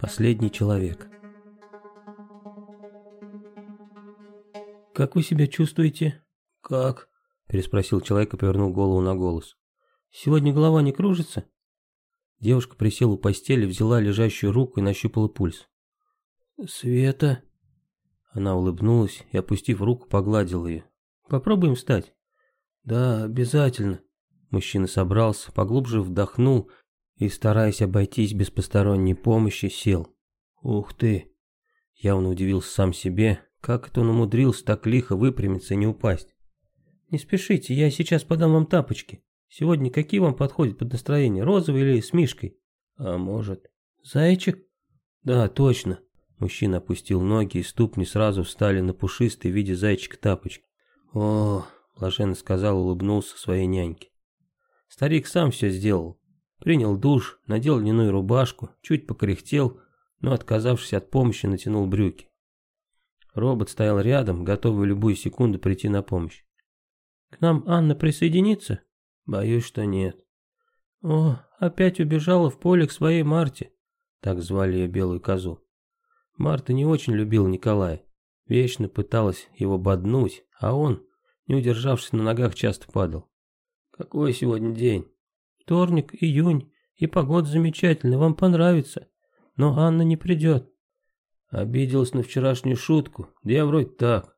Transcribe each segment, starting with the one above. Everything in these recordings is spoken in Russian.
Последний человек. «Как вы себя чувствуете?» «Как?» – переспросил человек и повернул голову на голос. «Сегодня голова не кружится?» Девушка присела у постели, взяла лежащую руку и нащупала пульс. «Света?» Она улыбнулась и, опустив руку, погладила ее. «Попробуем встать?» «Да, обязательно». Мужчина собрался, поглубже вдохнул и, стараясь обойтись без посторонней помощи, сел. «Ух ты!» Явно удивился сам себе, как это он умудрился так лихо выпрямиться и не упасть. «Не спешите, я сейчас подам вам тапочки. Сегодня какие вам подходят под настроение, розовый или с мишкой?» «А может...» «Зайчик?» «Да, точно». Мужчина опустил ноги, и ступни сразу встали на пушистый в виде зайчика тапочки. «О, блаженно сказал, улыбнулся своей няньке. Старик сам все сделал. Принял душ, надел льняную рубашку, чуть покряхтел, но, отказавшись от помощи, натянул брюки. Робот стоял рядом, готовый любую секунду прийти на помощь. «К нам Анна присоединится?» «Боюсь, что нет». «О, опять убежала в поле к своей Марте», так звали ее белую козу. Марта не очень любил Николая, вечно пыталась его боднуть, а он, не удержавшись на ногах, часто падал. «Какой сегодня день?» «Вторник, июнь, и погода замечательная, вам понравится, но Анна не придет». Обиделась на вчерашнюю шутку, да я вроде так.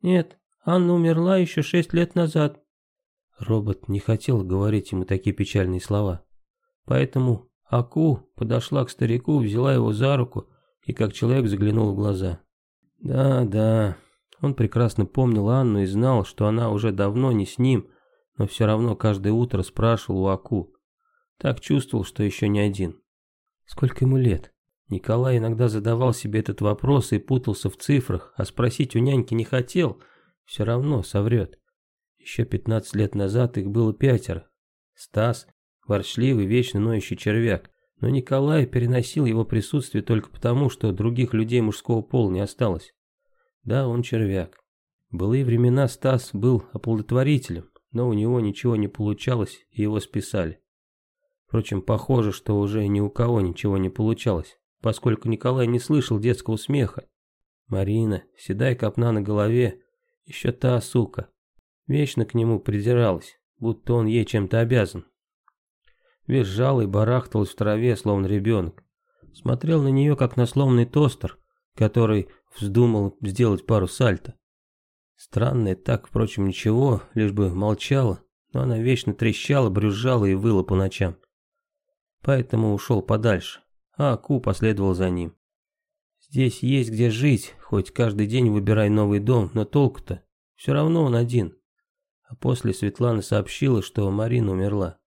Нет, Анна умерла еще шесть лет назад. Робот не хотел говорить ему такие печальные слова. Поэтому Аку подошла к старику, взяла его за руку и как человек заглянул в глаза. Да, да, он прекрасно помнил Анну и знал, что она уже давно не с ним, но все равно каждое утро спрашивал у Аку. Так чувствовал, что еще не один. Сколько ему лет? Николай иногда задавал себе этот вопрос и путался в цифрах, а спросить у няньки не хотел, все равно соврет. Еще пятнадцать лет назад их было пятеро. Стас, ворчливый, вечно ноющий червяк, но Николай переносил его присутствие только потому, что других людей мужского пола не осталось. Да, он червяк. В былые времена Стас был оплодотворителем, но у него ничего не получалось, и его списали. Впрочем, похоже, что уже ни у кого ничего не получалось поскольку Николай не слышал детского смеха. Марина, седая копна на голове, еще та сука, вечно к нему придиралась, будто он ей чем-то обязан. Визжал и барахталась в траве, словно ребенок. Смотрел на нее, как на сломанный тостер, который вздумал сделать пару сальто. Странное так, впрочем, ничего, лишь бы молчала, но она вечно трещала, брюзжала и выла по ночам. Поэтому ушел подальше а Аку последовал за ним. Здесь есть где жить, хоть каждый день выбирай новый дом, но толку-то, все равно он один. А после Светлана сообщила, что Марина умерла.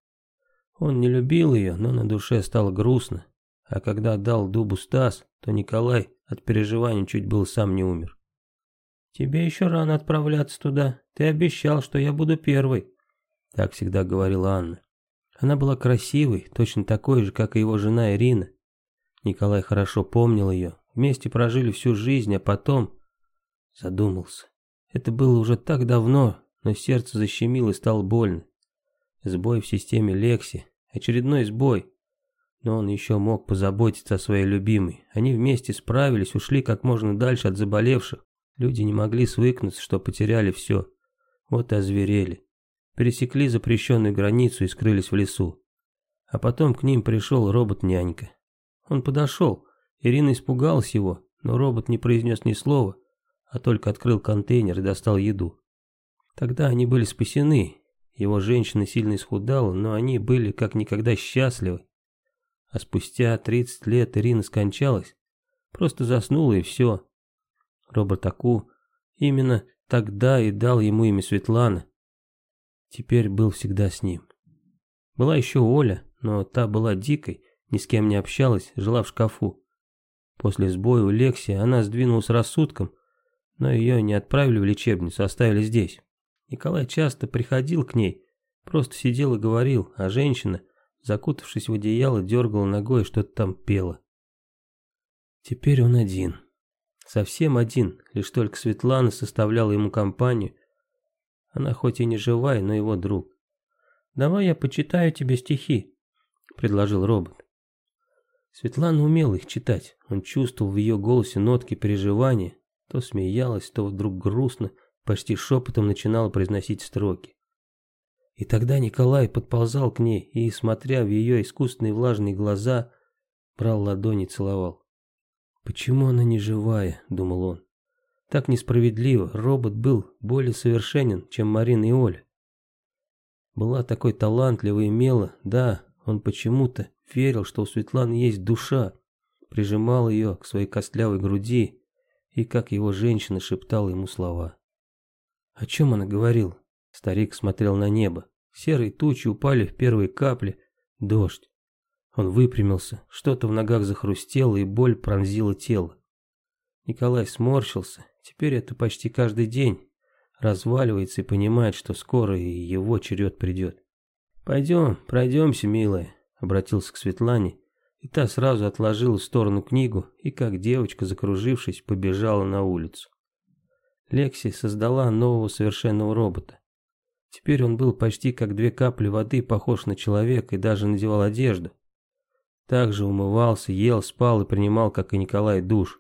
Он не любил ее, но на душе стало грустно. А когда дал дубу Стас, то Николай от переживаний чуть был сам не умер. «Тебе еще рано отправляться туда. Ты обещал, что я буду первой», — так всегда говорила Анна. Она была красивой, точно такой же, как и его жена Ирина. Николай хорошо помнил ее. Вместе прожили всю жизнь, а потом... Задумался. Это было уже так давно, но сердце защемило и стало больно. Сбой в системе Лекси. Очередной сбой. Но он еще мог позаботиться о своей любимой. Они вместе справились, ушли как можно дальше от заболевших. Люди не могли свыкнуться, что потеряли все. Вот и озверели. Пересекли запрещенную границу и скрылись в лесу. А потом к ним пришел робот-нянька. Он подошел. Ирина испугалась его, но робот не произнес ни слова, а только открыл контейнер и достал еду. Тогда они были спасены. Его женщина сильно исхудала, но они были как никогда счастливы. А спустя 30 лет Ирина скончалась. Просто заснула и все. Робот Аку именно тогда и дал ему имя Светлана. Теперь был всегда с ним. Была еще Оля, но та была дикой, ни с кем не общалась, жила в шкафу. После сбоя у Лекси она сдвинулась рассудком, но ее не отправили в лечебницу, оставили здесь. Николай часто приходил к ней, просто сидел и говорил, а женщина, закутавшись в одеяло, дергала ногой и что-то там пела. Теперь он один. Совсем один, лишь только Светлана составляла ему компанию. Она хоть и не живая, но его друг. «Давай я почитаю тебе стихи», — предложил робот. Светлана умела их читать. Он чувствовал в ее голосе нотки переживания. То смеялась, то вдруг грустно, почти шепотом начинала произносить строки. И тогда Николай подползал к ней и, смотря в ее искусственные влажные глаза, брал ладони и целовал. «Почему она не живая?» — думал он. «Так несправедливо. Робот был более совершенен, чем Марина и Оля. Была такой талантливой и мела, да, он почему-то верил, что у Светланы есть душа, прижимал ее к своей костлявой груди и, как его женщина, шептала ему слова. О чем она говорила? Старик смотрел на небо. Серые тучи упали в первые капли. Дождь. Он выпрямился, что-то в ногах захрустело, и боль пронзила тело. Николай сморщился. Теперь это почти каждый день. Разваливается и понимает, что скоро и его черед придет. «Пойдем, пройдемся, милая», — обратился к Светлане, и та сразу отложила в сторону книгу и, как девочка, закружившись, побежала на улицу. Лекси создала нового совершенного робота. Теперь он был почти как две капли воды, похож на человека и даже надевал одежду. Также умывался, ел, спал и принимал, как и Николай, душ.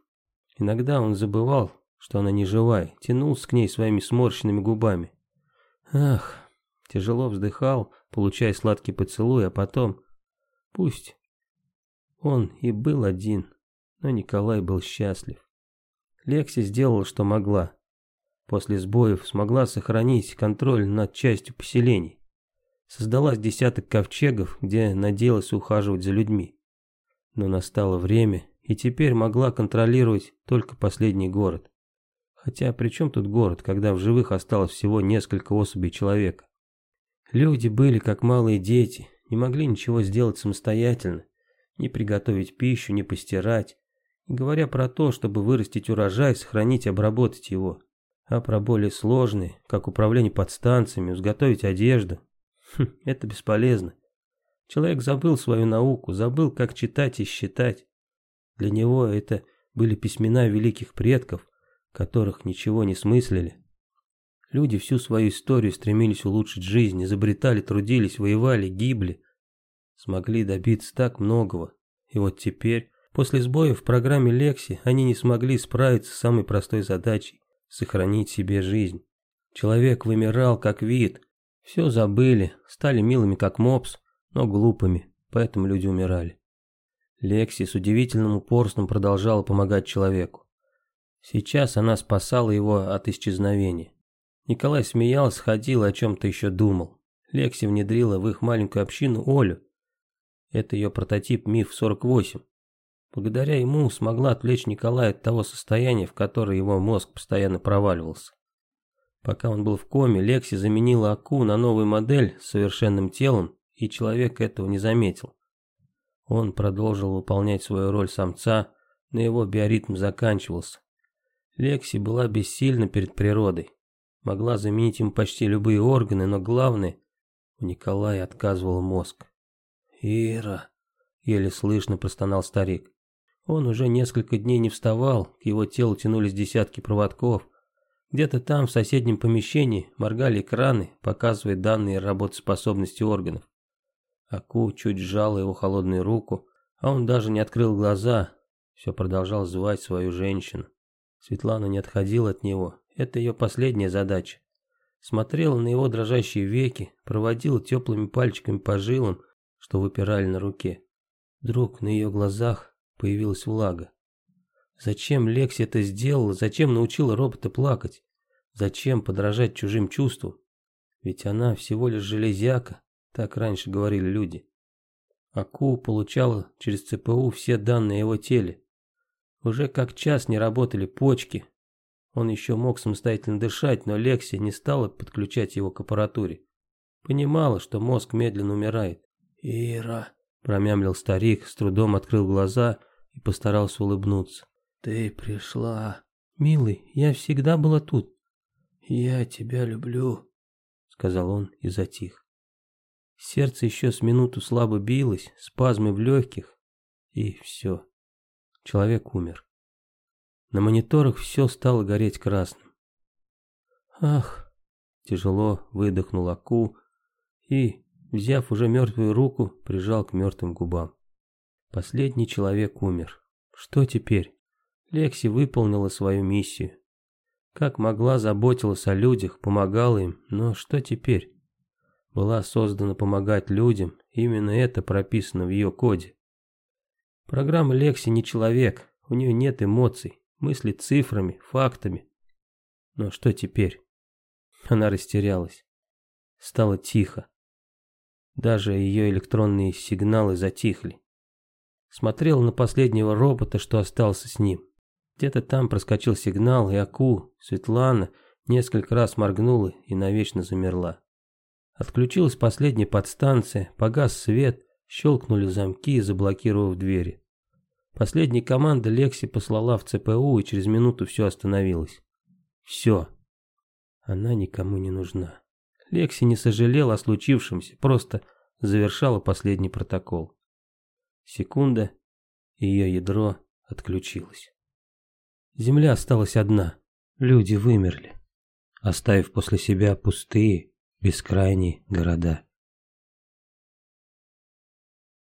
Иногда он забывал, что она не живая, тянулся к ней своими сморщенными губами. Ах, тяжело вздыхал, получая сладкий поцелуй, а потом... Пусть он и был один, но Николай был счастлив. Лекси сделала, что могла после сбоев смогла сохранить контроль над частью поселений. Создалась десяток ковчегов, где надеялась ухаживать за людьми. Но настало время, и теперь могла контролировать только последний город. Хотя при чем тут город, когда в живых осталось всего несколько особей человека? Люди были как малые дети, не могли ничего сделать самостоятельно, ни приготовить пищу, ни постирать, не говоря про то, чтобы вырастить урожай, сохранить и обработать его а про более сложные, как управление подстанциями, изготовить одежду. Хм, это бесполезно. Человек забыл свою науку, забыл, как читать и считать. Для него это были письмена великих предков, которых ничего не смыслили. Люди всю свою историю стремились улучшить жизнь, изобретали, трудились, воевали, гибли. Смогли добиться так многого. И вот теперь, после сбоя в программе Лекси, они не смогли справиться с самой простой задачей сохранить себе жизнь. Человек вымирал как вид. Все забыли, стали милыми как мопс, но глупыми, поэтому люди умирали. Лекси с удивительным упорством продолжала помогать человеку. Сейчас она спасала его от исчезновения. Николай смеялся, ходил о чем-то еще думал. Лекси внедрила в их маленькую общину Олю. Это ее прототип МИФ-48. Благодаря ему смогла отвлечь Николая от того состояния, в которое его мозг постоянно проваливался. Пока он был в коме, Лекси заменила Аку на новую модель с совершенным телом, и человек этого не заметил. Он продолжил выполнять свою роль самца, но его биоритм заканчивался. Лекси была бессильна перед природой. Могла заменить им почти любые органы, но главное, у Николая отказывал мозг. «Ира», — еле слышно простонал старик. Он уже несколько дней не вставал, к его телу тянулись десятки проводков. Где-то там, в соседнем помещении, моргали экраны, показывая данные работоспособности органов. Аку чуть сжала его холодную руку, а он даже не открыл глаза, все продолжал звать свою женщину. Светлана не отходила от него, это ее последняя задача. Смотрела на его дрожащие веки, проводила теплыми пальчиками по жилам, что выпирали на руке. Вдруг на ее глазах появилась влага. Зачем Лекси это сделала? Зачем научила робота плакать? Зачем подражать чужим чувствам? Ведь она всего лишь железяка, так раньше говорили люди. Аку получала через ЦПУ все данные о его теле. Уже как час не работали почки. Он еще мог самостоятельно дышать, но Лекси не стала подключать его к аппаратуре. Понимала, что мозг медленно умирает. «Ира», – промямлил старик, с трудом открыл глаза и постарался улыбнуться. «Ты пришла. Милый, я всегда была тут». «Я тебя люблю», — сказал он и затих. Сердце еще с минуту слабо билось, спазмы в легких, и все. Человек умер. На мониторах все стало гореть красным. «Ах!» — тяжело выдохнул Аку и, взяв уже мертвую руку, прижал к мертвым губам. Последний человек умер. Что теперь? Лекси выполнила свою миссию. Как могла, заботилась о людях, помогала им, но что теперь? Была создана помогать людям, именно это прописано в ее коде. Программа Лекси не человек, у нее нет эмоций, мыслит цифрами, фактами. Но что теперь? Она растерялась. Стало тихо. Даже ее электронные сигналы затихли. Смотрел на последнего робота, что остался с ним. Где-то там проскочил сигнал, и Аку, Светлана, несколько раз моргнула и навечно замерла. Отключилась последняя подстанция, погас свет, щелкнули замки, заблокировав двери. Последняя команда Лекси послала в ЦПУ, и через минуту все остановилось. Все. Она никому не нужна. Лекси не сожалела о случившемся, просто завершала последний протокол. Секунда, ее ядро отключилось. Земля осталась одна. Люди вымерли, оставив после себя пустые, бескрайние города.